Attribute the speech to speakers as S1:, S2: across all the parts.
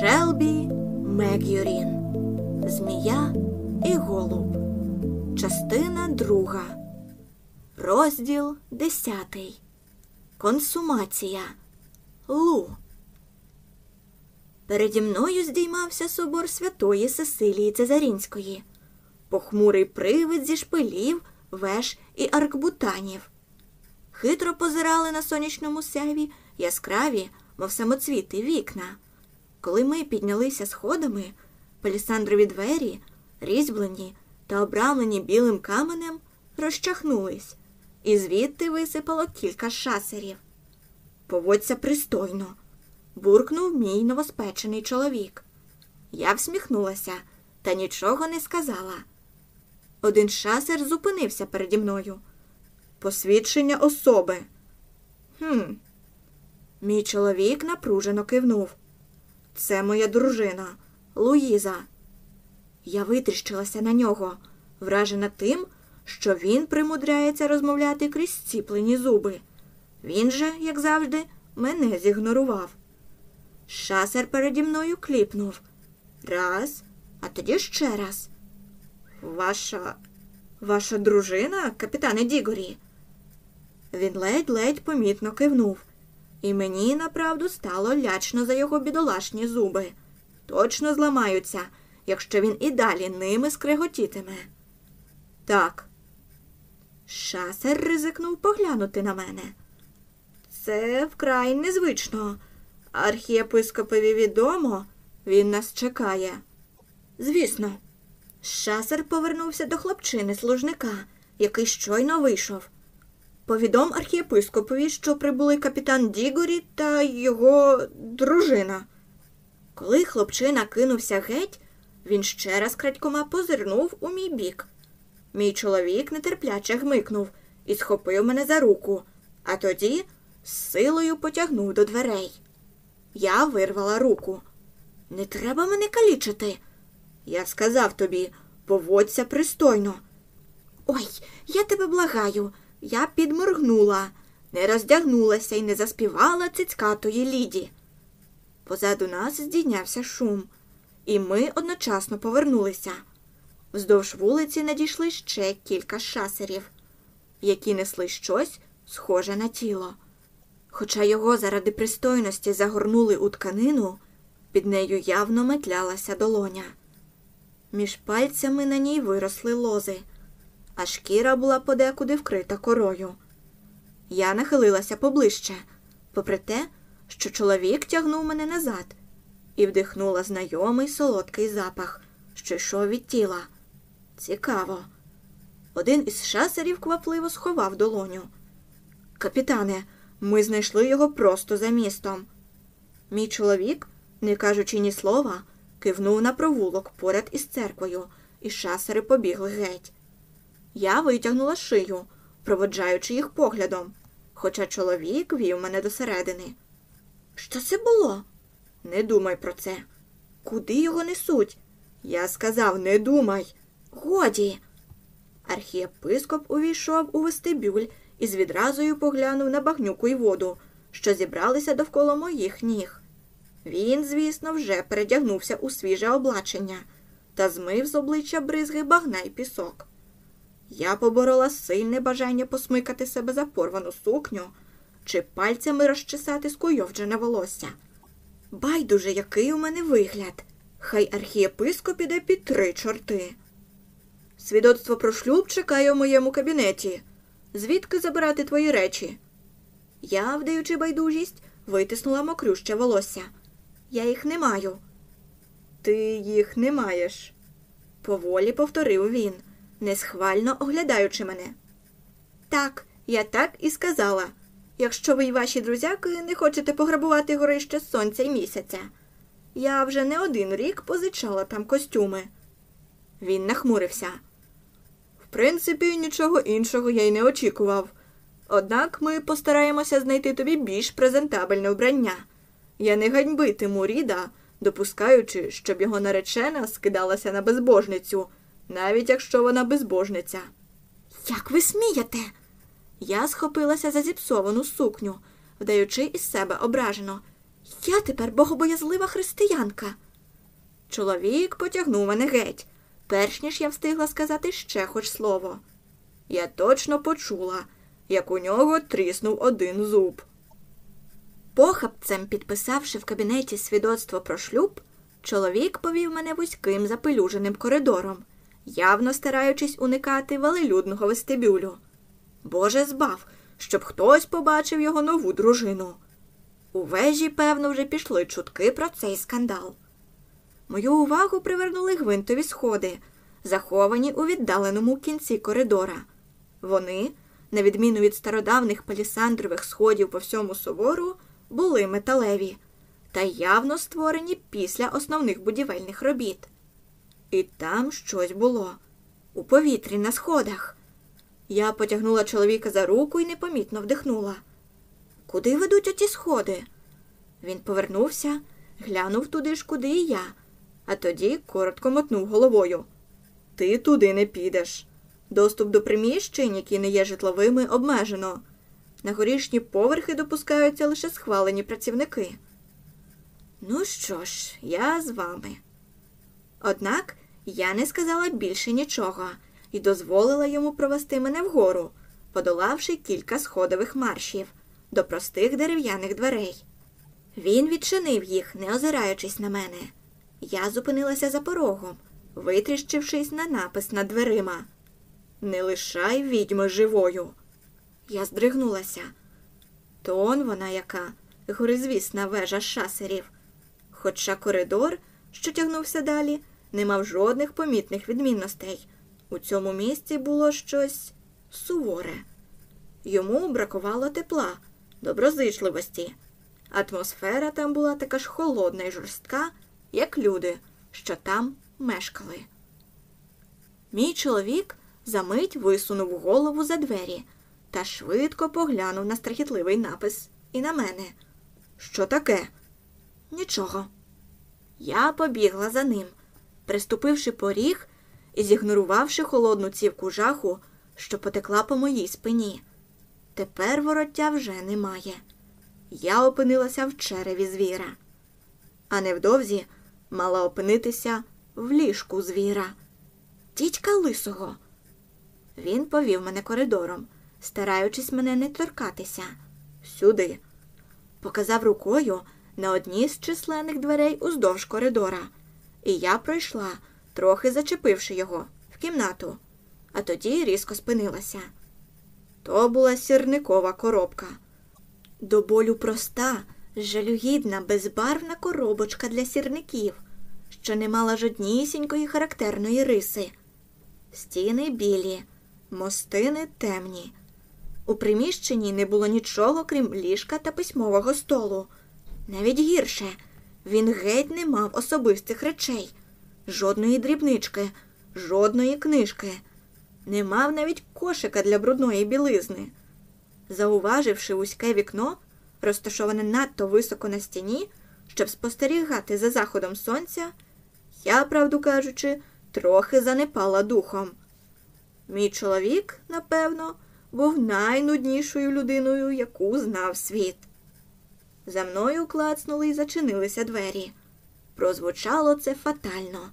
S1: Шелбі Мегюрін Змія і Голуб. Частина друга. Розділ десятий. Консумація. Лу. Переді мною здіймався собор святої Сесилії Цезарінської, похмурий привид зі шпилів, веж і аркбутанів. Хитро позирали на сонячному сяйві яскраві, мов самоцвіти вікна. Коли ми піднялися сходами, палісандрові двері, різьблені та обрамлені білим каменем, розчахнулись, і звідти висипало кілька шасерів. Поводься пристойно, буркнув мій новоспечений чоловік. Я всміхнулася та нічого не сказала. Один шасер зупинився переді мною. Посвідчення особи. Хм. Мій чоловік напружено кивнув. Це моя дружина, Луїза. Я витріщилася на нього, вражена тим, що він примудряється розмовляти крізь ціплені зуби. Він же, як завжди, мене зігнорував. Шасер переді мною кліпнув. Раз, а тоді ще раз. Ваша. Ваша дружина, капітане Дігорі. Він ледь-ледь помітно кивнув, і мені направду стало лячно за його бідолашні зуби. Точно зламаються, якщо він і далі ними скреготітиме. Так. Шасер ризикнув поглянути на мене. Це вкрай незвично. Архієпископові відомо, він нас чекає. Звісно, шасер повернувся до хлопчини служника, який щойно вийшов. Повідом архієпископові, що прибули капітан Дігорі та його дружина. Коли хлопчина кинувся геть, він ще раз крадькома позирнув у мій бік. Мій чоловік нетерпляче гмикнув і схопив мене за руку, а тоді з силою потягнув до дверей. Я вирвала руку. Не треба мене калічити. Я сказав тобі, поводься пристойно. Ой, я тебе благаю. Я підморгнула, не роздягнулася і не заспівала цицькатої ліді. Позаду нас здійнявся шум, і ми одночасно повернулися. Вздовж вулиці надійшли ще кілька шасерів, які несли щось схоже на тіло. Хоча його заради пристойності загорнули у тканину, під нею явно метлялася долоня. Між пальцями на ній виросли лози, а шкіра була подекуди вкрита корою. Я нахилилася поближче, попри те, що чоловік тягнув мене назад, і вдихнула знайомий солодкий запах, що йшов від тіла. Цікаво. Один із шасерів квапливо сховав долоню. Капітане, ми знайшли його просто за містом. Мій чоловік, не кажучи ні слова, кивнув на провулок поряд із церквою, і шасери побігли геть. Я витягнула шию, проводжаючи їх поглядом, хоча чоловік вів мене досередини. Що це було? Не думай про це. Куди його несуть? Я сказав, не думай. Годі. Архієпископ увійшов у вестибюль і з відразою поглянув на багнюку й воду, що зібралися довкола моїх ніг. Він, звісно, вже передягнувся у свіже облачення та змив з обличчя бризги багна й пісок. Я поборола сильне бажання посмикати себе за порвану сукню чи пальцями розчесати скуйовджене волосся. Байдуже, який у мене вигляд. Хай архієпископ іде під три чорти. Свідоцтво про шлюб чекає у моєму кабінеті. Звідки забирати твої речі? Я, вдаючи байдужість, витиснула мокрюще волосся. Я їх не маю. Ти їх не маєш, поволі повторив він, несхвально оглядаючи мене. Так, я так і сказала. Якщо ви й ваші друзяки не хочете пограбувати горище сонця й місяця. Я вже не один рік позичала там костюми. Він нахмурився. В принципі, нічого іншого я й не очікував. Однак ми постараємося знайти тобі більш презентабельне вбрання. Я не ганьбитиму Ріда, допускаючи, щоб його наречена скидалася на безбожницю, навіть якщо вона безбожниця. Як ви смієте? Я схопилася за зіпсовану сукню, вдаючи із себе ображено. Я тепер богобоязлива християнка. Чоловік потягнув мене геть, перш ніж я встигла сказати ще хоч слово. Я точно почула, як у нього тріснув один зуб. Похапцем підписавши в кабінеті свідоцтво про шлюб, чоловік повів мене вузьким запелюженим коридором, явно стараючись уникати велелюдного вестибюлю. Боже збав, щоб хтось побачив його нову дружину. У вежі, певно, вже пішли чутки про цей скандал. Мою увагу привернули гвинтові сходи, заховані у віддаленому кінці коридора. Вони, на відміну від стародавних палісандрових сходів по всьому собору, були металеві та явно створені після основних будівельних робіт. І там щось було у повітрі на сходах. Я потягнула чоловіка за руку і непомітно вдихнула. Куди ведуть оті сходи? Він повернувся, глянув туди ж, куди і я, а тоді коротко мотнув головою. Ти туди не підеш. Доступ до приміщень, які не є житловими, обмежено. На горішні поверхи допускаються лише схвалені працівники. Ну що ж, я з вами. Однак я не сказала більше нічого і дозволила йому провести мене вгору, подолавши кілька сходових маршів до простих дерев'яних дверей. Він відчинив їх, не озираючись на мене. Я зупинилася за порогом, витріщившись на напис над дверима. Не лишай відьми живою. Я здригнулася. То он вона яка горизвісна вежа шасерів. Хоча коридор, що тягнувся далі, не мав жодних помітних відмінностей. У цьому місці було щось суворе. Йому бракувало тепла, доброзичливості. Атмосфера там була така ж холодна і жорстка, як люди, що там мешкали. Мій чоловік за мить висунув голову за двері та швидко поглянув на страхітливий напис і на мене. Що таке? Нічого. Я побігла за ним, приступивши поріг і зігнорувавши холодну цівку жаху, що потекла по моїй спині. Тепер вороття вже немає. Я опинилася в череві звіра, а невдовзі мала опинитися в ліжку звіра. Дідька лисого. Він повів мене коридором, стараючись мене не торкатися. Сюди. Показав рукою на одні з численних дверей уздовж коридора, і я пройшла, трохи зачепивши його, в кімнату, а тоді різко спинилася. То була сірникова коробка. До болю проста, жалюгідна, безбарвна коробочка для сірників, що не мала жоднісінької характерної риси. Стіни білі, мостини темні. У приміщенні не було нічого, крім ліжка та письмового столу. Навіть гірше, він геть не мав особистих речей, жодної дрібнички, жодної книжки, не мав навіть кошика для брудної білизни. Зауваживши вузьке вікно, розташоване надто високо на стіні, щоб спостерігати за заходом сонця, я, правду кажучи, трохи занепала духом. Мій чоловік, напевно, був найнуднішою людиною, яку знав світ. За мною клацнули і зачинилися двері. Прозвучало це фатально,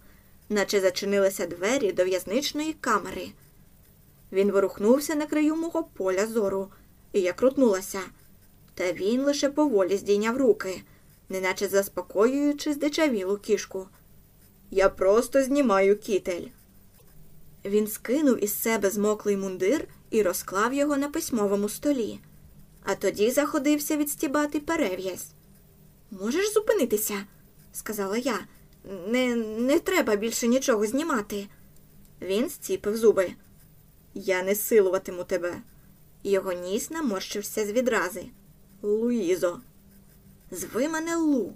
S1: наче зачинилися двері до в'язничної камери. Він ворухнувся на краю мого поля зору, і я крутнулася. Та він лише поволі здійняв руки, неначе заспокоюючи здичавілу кішку. Я просто знімаю кітель. Він скинув із себе змоклий мундир і розклав його на письмовому столі, а тоді заходився відстібати перев'язь. Можеш зупинитися, сказала я. Не, не треба більше нічого знімати. Він зціпив зуби. Я не силуватиму тебе. Його ніс наморщився з відрази. Луїзо. Зви мене Лу.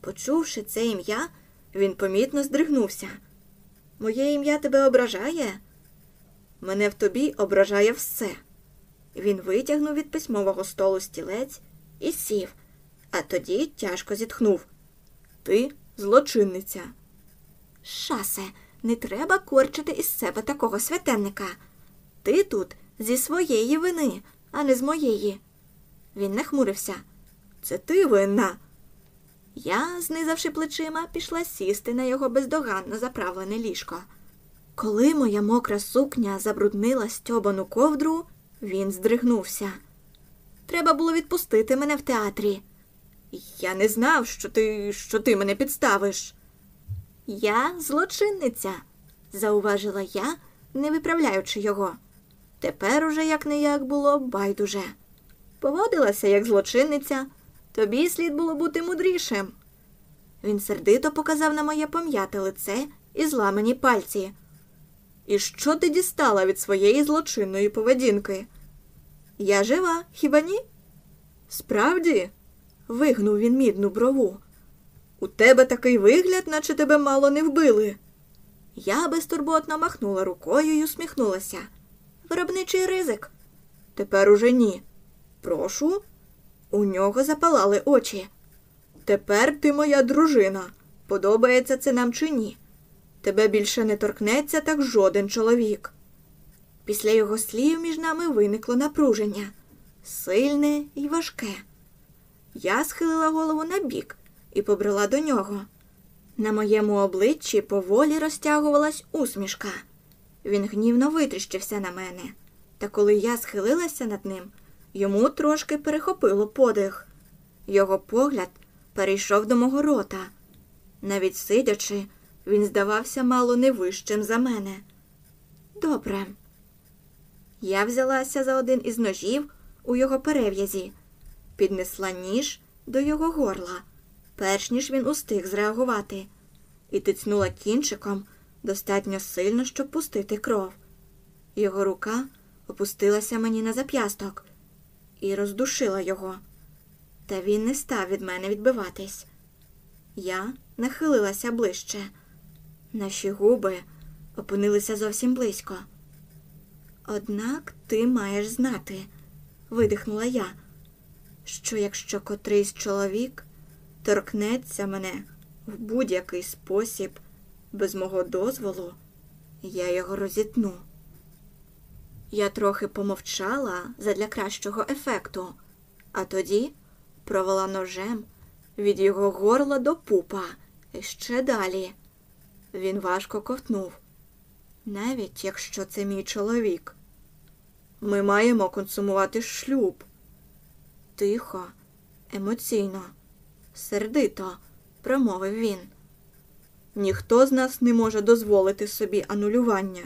S1: Почувши це ім'я, він помітно здригнувся. Моє ім'я тебе ображає? Мене в тобі ображає все. Він витягнув від письмового столу стілець і сів, а тоді тяжко зітхнув. Ти злочинниця. Шасе, не треба корчити із себе такого святенника. Ти тут зі своєї вини, а не з моєї. Він нахмурився. Це ти винна. Я, знизавши плечима, пішла сісти на його бездоганно заправлене ліжко. Коли моя мокра сукня забруднила стьобану ковдру, він здригнувся. Треба було відпустити мене в театрі. Я не знав, що ти, що ти мене підставиш. Я злочинниця, зауважила я, не виправляючи його. Тепер уже як не як було байдуже. Поводилася як злочинниця, тобі слід було бути мудрішим. Він сердито показав на моє пом'яте лице і зламані пальці. І що ти дістала від своєї злочинної поведінки? Я жива, хіба ні? Справді? вигнув він мідну брову. У тебе такий вигляд, наче тебе мало не вбили. Я безтурботно махнула рукою і усміхнулася. Виробничий ризик. Тепер уже ні. Прошу. У нього запалали очі. Тепер ти моя дружина. Подобається це нам чи ні? Тебе більше не торкнеться так жоден чоловік. Після його слів між нами виникло напруження сильне і важке. Я схилила голову на бік і побрела до нього. На моєму обличчі поволі розтягувалась усмішка. Він гнівно витріщився на мене, та коли я схилилася над ним, йому трошки перехопило подих. Його погляд перейшов до мого рота. Навіть сидячи, він здавався мало не вищим за мене. Добре. Я взялася за один із ножів у його перев'язі, піднесла ніж до його горла, перш ніж він устиг зреагувати, і тицнула кінчиком достатньо сильно, щоб пустити кров. Його рука опустилася мені на зап'ясток і роздушила його. Та він не став від мене відбиватись. Я нахилилася ближче. Наші губи опинилися зовсім близько. Однак ти маєш знати, видихнула я, що якщо котрийсь чоловік торкнеться мене в будь-який спосіб без мого дозволу, я його розітну. Я трохи помовчала задля кращого ефекту, а тоді провела ножем від його горла до пупа і ще далі. Він важко ковтнув, навіть якщо це мій чоловік. Ми маємо консумувати шлюб. Тихо, емоційно, сердито, промовив він. Ніхто з нас не може дозволити собі анулювання.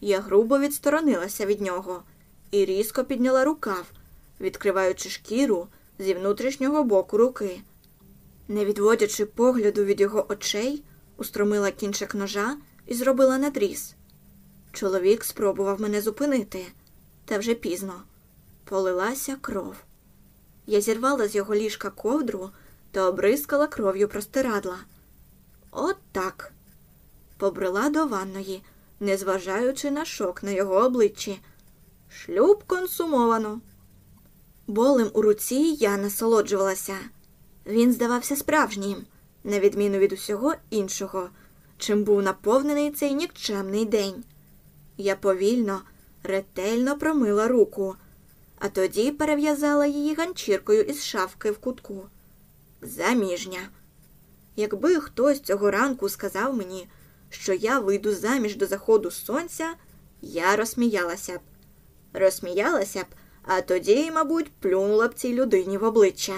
S1: Я грубо відсторонилася від нього і різко підняла рукав, відкриваючи шкіру зі внутрішнього боку руки. Не відводячи погляду від його очей, устромила кінчик ножа і зробила надріз. Чоловік спробував мене зупинити, та вже пізно. Полилася кров. Я зірвала з його ліжка ковдру та обрискала кров'ю простирадла. От так. Побрела до ванної, незважаючи на шок на його обличчі. Шлюб консумовано. Болем у руці я насолоджувалася. Він здавався справжнім, на відміну від усього іншого, чим був наповнений цей нікчемний день. Я повільно, ретельно промила руку, а тоді перев'язала її ганчіркою із шафки в кутку. Заміжня. Якби хтось цього ранку сказав мені, що я вийду заміж до заходу сонця, я розсміялася б. Розсміялася б, а тоді, мабуть, плюнула б цій людині в обличчя.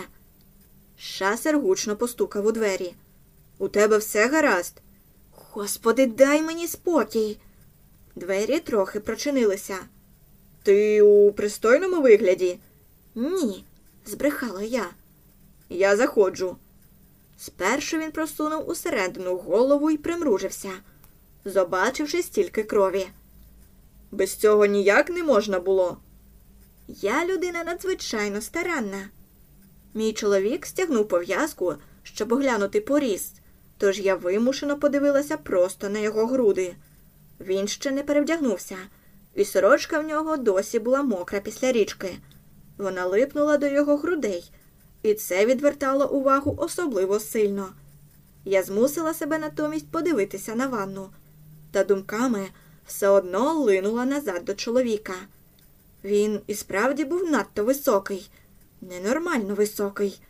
S1: Шасер гучно постукав у двері. У тебе все гаразд? Господи, дай мені спокій. Двері трохи прочинилися. Ти у пристойному вигляді? Ні, збрехала я. Я заходжу. Спершу він просунув усередину голову і примружився, побачивши стільки крові. Без цього ніяк не можна було. Я людина надзвичайно старанна. Мій чоловік стягнув пов'язку, щоб оглянути поріз, тож я вимушено подивилася просто на його груди. Він ще не перевдягнувся, і сорочка в нього досі була мокра після річки. Вона липнула до його грудей, і це відвертало увагу особливо сильно. Я змусила себе натомість подивитися на ванну, та думками все одно линула назад до чоловіка. Він і справді був надто високий, ненормально високий.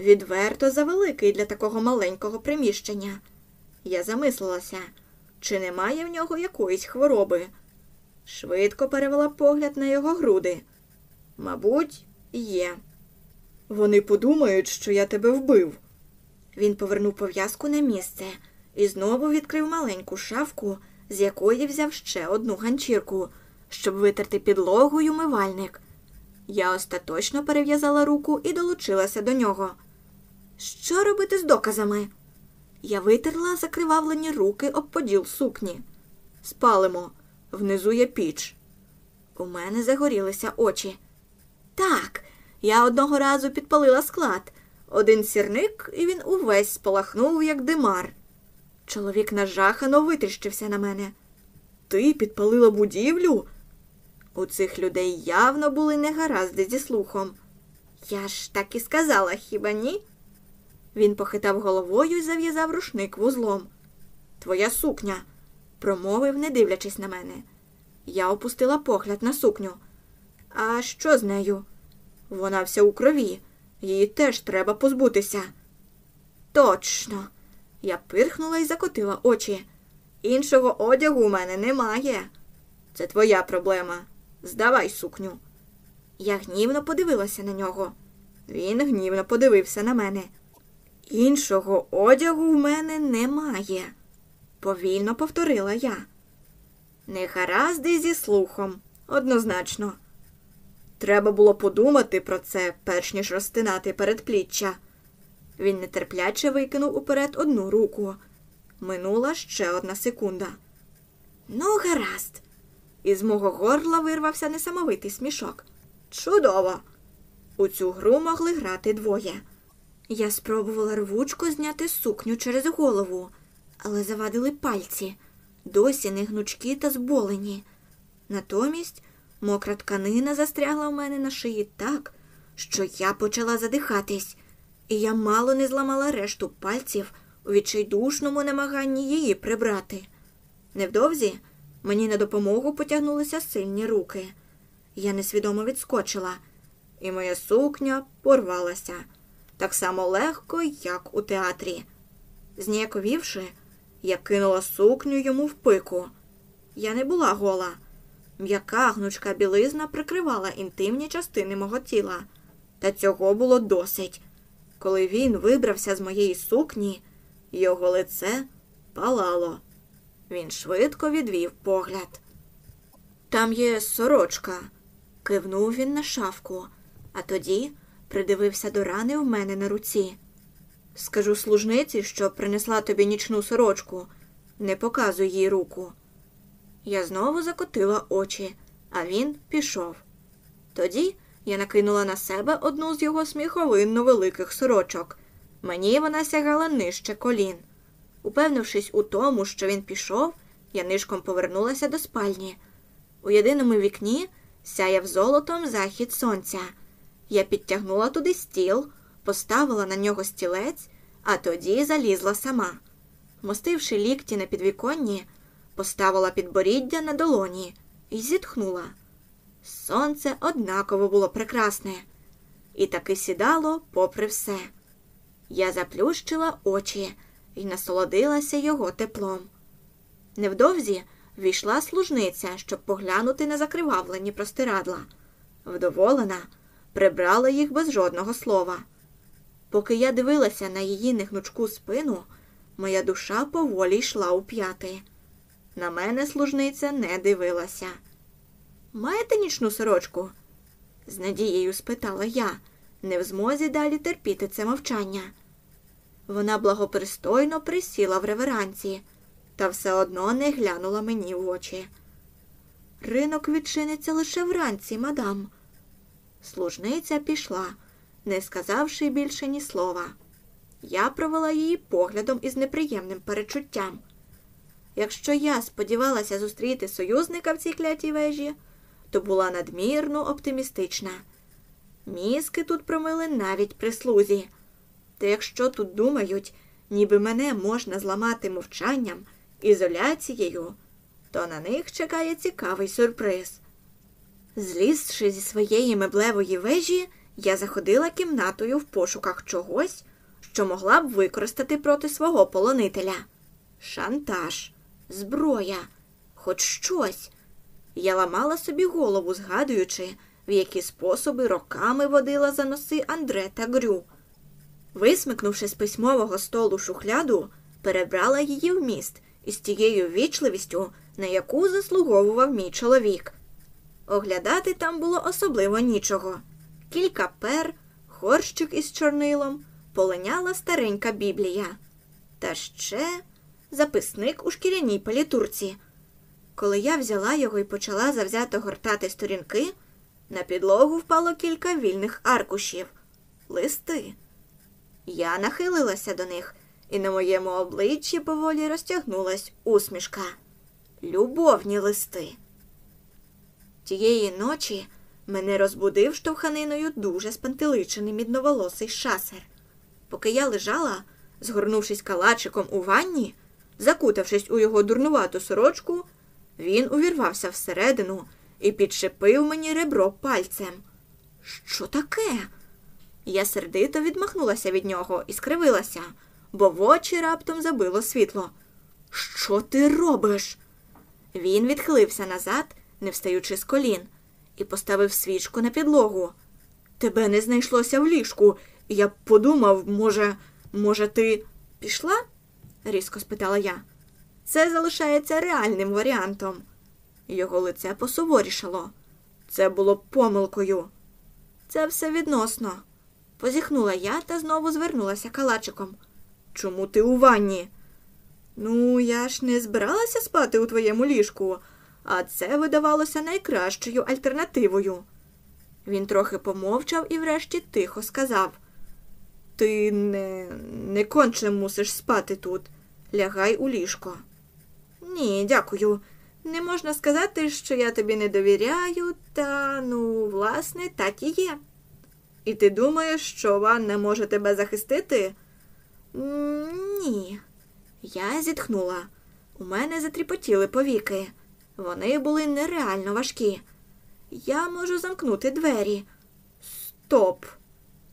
S1: відверто завеликий для такого маленького приміщення. Я замислилася, чи немає в нього якоїсь хвороби. Швидко перевела погляд на його груди. Мабуть, є. Вони подумають, що я тебе вбив. Він повернув пов'язку на місце і знову відкрив маленьку шафку, з якої взяв ще одну ганчірку, щоб витерти підлогу й умивальник. Я остаточно перев'язала руку і долучилася до нього. Що робити з доказами? Я витерла закривавлені руки об поділ сукні. Спалимо. Внизу є піч. У мене загорілися очі. Так, я одного разу підпалила склад. Один сірник, і він увесь спалахнув, як димар. Чоловік нажахано витріщився на мене. Ти підпалила будівлю? У цих людей явно були негаразди зі слухом. Я ж так і сказала, хіба ні? Він похитав головою і зав'язав рушник вузлом. Твоя сукня, промовив, не дивлячись на мене. Я опустила погляд на сукню. А що з нею? Вона вся у крові. Її теж треба позбутися. Точно. Я пирхнула і закотила очі. Іншого одягу у мене немає. Це твоя проблема. Здавай сукню. Я гнівно подивилася на нього. Він гнівно подивився на мене. Іншого одягу в мене немає, повільно повторила я. Не гаразди зі слухом, однозначно. Треба було подумати про це, перш ніж розтинати передпліччя. Він нетерпляче викинув уперед одну руку. Минула ще одна секунда. Ну, гаразд. Із мого горла вирвався несамовитий смішок. Чудово! У цю гру могли грати двоє. Я спробувала рвучко зняти сукню через голову, але завадили пальці, досі не гнучкі та зболені. Натомість мокра тканина застрягла в мене на шиї так, що я почала задихатись, і я мало не зламала решту пальців у відчайдушному намаганні її прибрати. Невдовзі мені на допомогу потягнулися сильні руки. Я несвідомо відскочила, і моя сукня порвалася так само легко, як у театрі. Зніяковівши, я кинула сукню йому в пику. Я не була гола. М'яка гнучка білизна прикривала інтимні частини мого тіла, та цього було досить. Коли він вибрався з моєї сукні, його лице палало. Він швидко відвів погляд. Там є сорочка, кивнув він на шафку, а тоді придивився до рани в мене на руці. Скажу служниці, що принесла тобі нічну сорочку, не показуй їй руку. Я знову закотила очі, а він пішов. Тоді я накинула на себе одну з його сміховинно великих сорочок. Мені вона сягала нижче колін. Упевнившись у тому, що він пішов, я нишком повернулася до спальні. У єдиному вікні сяяв золотом захід сонця. Я підтягнула туди стіл, поставила на нього стілець, а тоді залізла сама. Мостивши лікті на підвіконні, поставила підборіддя на долоні і зітхнула. Сонце однаково було прекрасне, і таки сідало попри все. Я заплющила очі і насолодилася його теплом. Невдовзі війшла служниця, щоб поглянути на закривавлені простирадла. Вдоволена, прибрала їх без жодного слова. Поки я дивилася на її негнучку спину, моя душа поволі йшла у п'яти. На мене служниця не дивилася. Маєте нічну сорочку? з надією спитала я, не в змозі далі терпіти це мовчання. Вона благопристойно присіла в реверанці, та все одно не глянула мені в очі. Ринок відчиниться лише вранці, мадам. Служниця пішла, не сказавши більше ні слова. Я провела її поглядом із неприємним перечуттям. Якщо я сподівалася зустріти союзника в цій клятій вежі, то була надмірно оптимістична. Мізки тут промили навіть прислузі. Та якщо тут думають, ніби мене можна зламати мовчанням, ізоляцією, то на них чекає цікавий сюрприз. Злізши зі своєї меблевої вежі, я заходила кімнатою в пошуках чогось, що могла б використати проти свого полонителя. Шантаж, зброя, хоч щось. Я ламала собі голову, згадуючи, в які способи роками водила за носи Андре та Грю. Висмикнувши з письмового столу шухляду, перебрала її в міст із тією вічливістю, на яку заслуговував мій чоловік. Оглядати там було особливо нічого. Кілька пер, горщик із чорнилом, полиняла старенька біблія. Та ще записник у шкіряній палітурці. Коли я взяла його і почала завзято гортати сторінки, на підлогу впало кілька вільних аркушів, листи. Я нахилилася до них, і на моєму обличчі поволі розтягнулась усмішка. Любовні листи. Тієї ночі мене розбудив штовханиною дуже спантеличений мідноволосий шасер. Поки я лежала, згорнувшись калачиком у ванні, закутавшись у його дурнувату сорочку, він увірвався всередину і підшипив мені ребро пальцем. Що таке? Я сердито відмахнулася від нього і скривилася, бо в очі раптом забило світло. Що ти робиш? Він відхилився назад, не встаючи з колін, і поставив свічку на підлогу. Тебе не знайшлося в ліжку, я подумав, може, може, ти пішла? різко спитала я. Це залишається реальним варіантом. Його лице посуворішало. Це було помилкою. Це все відносно. Позіхнула я та знову звернулася калачиком. Чому ти у ванні? Ну, я ж не збиралася спати у твоєму ліжку, а це видавалося найкращою альтернативою. Він трохи помовчав і врешті тихо сказав Ти не, не конче мусиш спати тут. Лягай у ліжко. Ні, дякую. Не можна сказати, що я тобі не довіряю, та, ну, власне, так і є. І ти думаєш, що ванна може тебе захистити? Ні. Я зітхнула. У мене затріпотіли повіки. Вони були нереально важкі. Я можу замкнути двері. Стоп.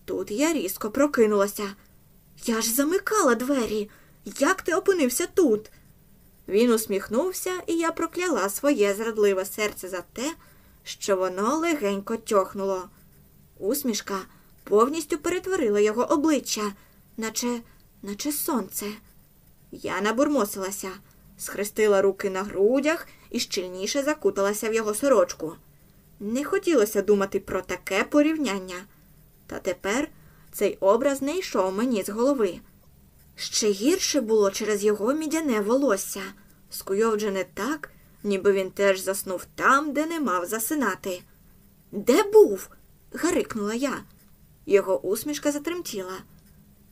S1: Тут я різко прокинулася. Я ж замикала двері. Як ти опинився тут? Він усміхнувся, і я прокляла своє зрадливе серце за те, що воно легенько тьохнуло. Усмішка повністю перетворила його обличчя, наче, наче сонце. Я набурмосилася, схрестила руки на грудях і щільніше закуталася в його сорочку. Не хотілося думати про таке порівняння. Та тепер цей образ не йшов мені з голови. Ще гірше було через його мідяне волосся, скуйовджене так, ніби він теж заснув там, де не мав засинати. Де був? Гарикнула я. Його усмішка затремтіла.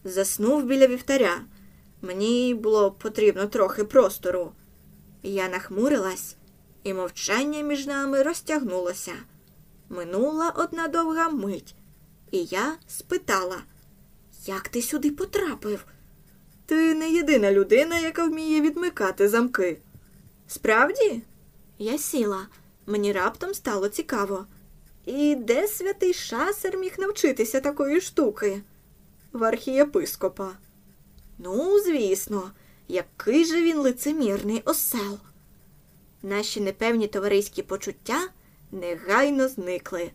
S1: Заснув біля вівтаря. Мені було потрібно трохи простору. Я нахмурилась, і мовчання між нами розтягнулося. Минула одна довга мить, і я спитала, як ти сюди потрапив? Ти не єдина людина, яка вміє відмикати замки. Справді? Я сіла, мені раптом стало цікаво. І де святий шасер міг навчитися такої штуки? В архієпископа. Ну, звісно, який же він лицемірний осел. Наші непевні товариські почуття негайно зникли.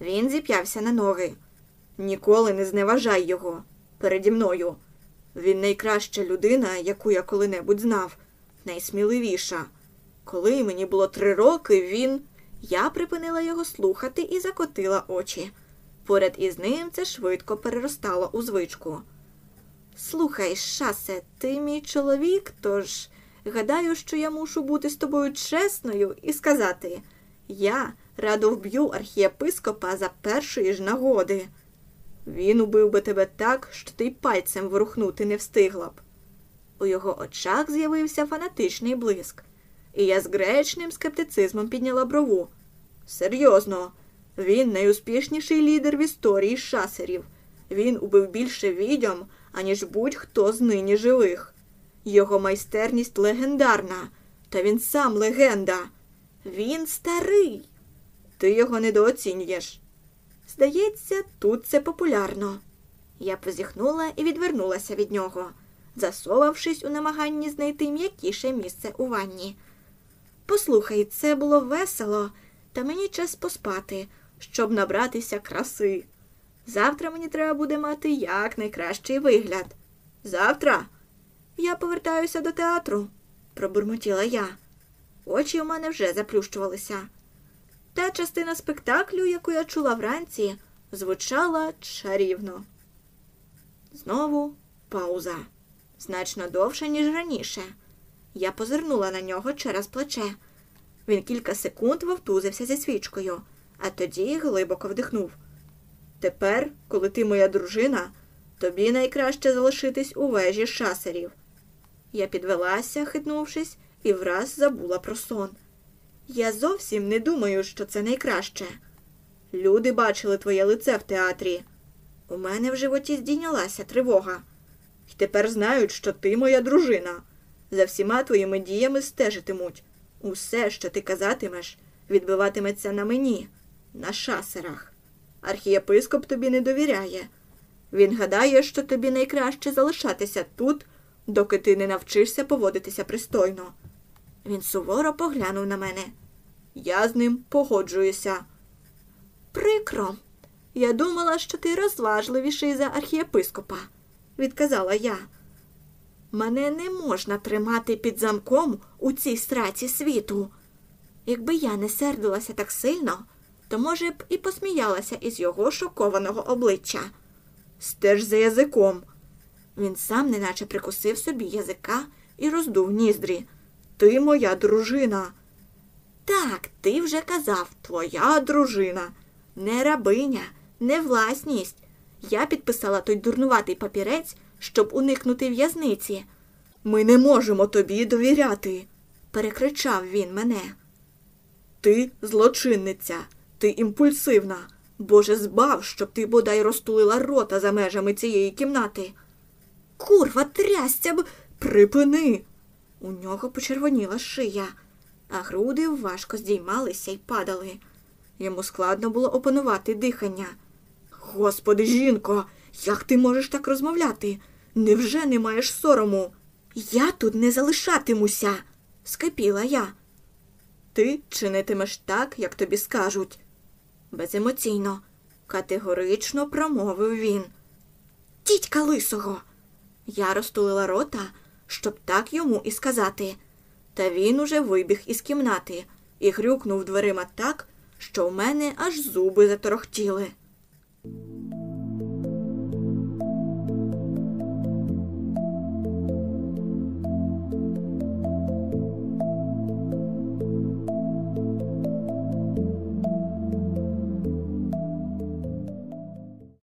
S1: Він зіп'явся на ноги. Ніколи не зневажай його переді мною. Він найкраща людина, яку я коли-небудь знав, найсміливіша. Коли мені було три роки, він. Я припинила його слухати і закотила очі. Поряд із ним це швидко переростало у звичку. Слухай, шасе, ти мій чоловік, тож гадаю, що я мушу бути з тобою чесною і сказати я радо вб'ю архієпископа за першої ж нагоди. Він убив би тебе так, що ти й пальцем ворухнути не встигла б. У його очах з'явився фанатичний блиск, і я з гречним скептицизмом підняла брову. Серйозно, він найуспішніший лідер в історії шасерів. Він убив більше відьом, аніж будь-хто з нині живих. Його майстерність легендарна, та він сам легенда. Він старий. Ти його недооцінюєш. Здається, тут це популярно. Я позіхнула і відвернулася від нього, засовавшись у намаганні знайти м'якіше місце у ванні. Послухай, це було весело, та мені час поспати, щоб набратися краси. Завтра мені треба буде мати якнайкращий вигляд. Завтра я повертаюся до театру, пробурмотіла я. Очі у мене вже заплющувалися. Та частина спектаклю, яку я чула вранці, звучала чарівно. Знову пауза. Значно довше, ніж раніше. Я позирнула на нього через плече. Він кілька секунд вовтузився зі свічкою, а тоді глибоко вдихнув. Тепер, коли ти моя дружина, тобі найкраще залишитись у вежі шасерів. Я підвелася, хитнувшись, і враз забула про сон. Я зовсім не думаю, що це найкраще. Люди бачили твоє лице в театрі. У мене в животі здійнялася тривога. І тепер знають, що ти моя дружина. За всіма твоїми діями стежитимуть. Усе, що ти казатимеш, відбиватиметься на мені, на шасерах. Архієпископ тобі не довіряє. Він гадає, що тобі найкраще залишатися тут, доки ти не навчишся поводитися пристойно. Він суворо поглянув на мене. Я з ним погоджуюся. Прикро. Я думала, що ти розважливіший за архієпископа, відказала я. Мене не можна тримати під замком у цій страці світу. Якби я не сердилася так сильно, то, може б, і посміялася із його шокованого обличчя. Стеж за язиком. Він сам неначе прикусив собі язика і роздув ніздрі. Ти моя дружина. Так, ти вже казав, твоя дружина. Не рабиня, не власність. Я підписала той дурнуватий папірець, щоб уникнути в'язниці. Ми не можемо тобі довіряти, перекричав він мене. Ти злочинниця, ти імпульсивна. Боже збав, щоб ти бодай розтулила рота за межами цієї кімнати. Курва, трясця б. Припини. У нього почервоніла шия, а груди важко здіймалися й падали. Йому складно було опанувати дихання. Господи, жінко, як ти можеш так розмовляти? Невже не маєш сорому? Я тут не залишатимуся, скипіла я. Ти чинитимеш так, як тобі скажуть. Беземоційно, категорично промовив він. Тітька лисого. Я розтулила рота, щоб так йому і сказати. Та він уже вибіг із кімнати і грюкнув дверима так, що в мене аж зуби заторохтіли.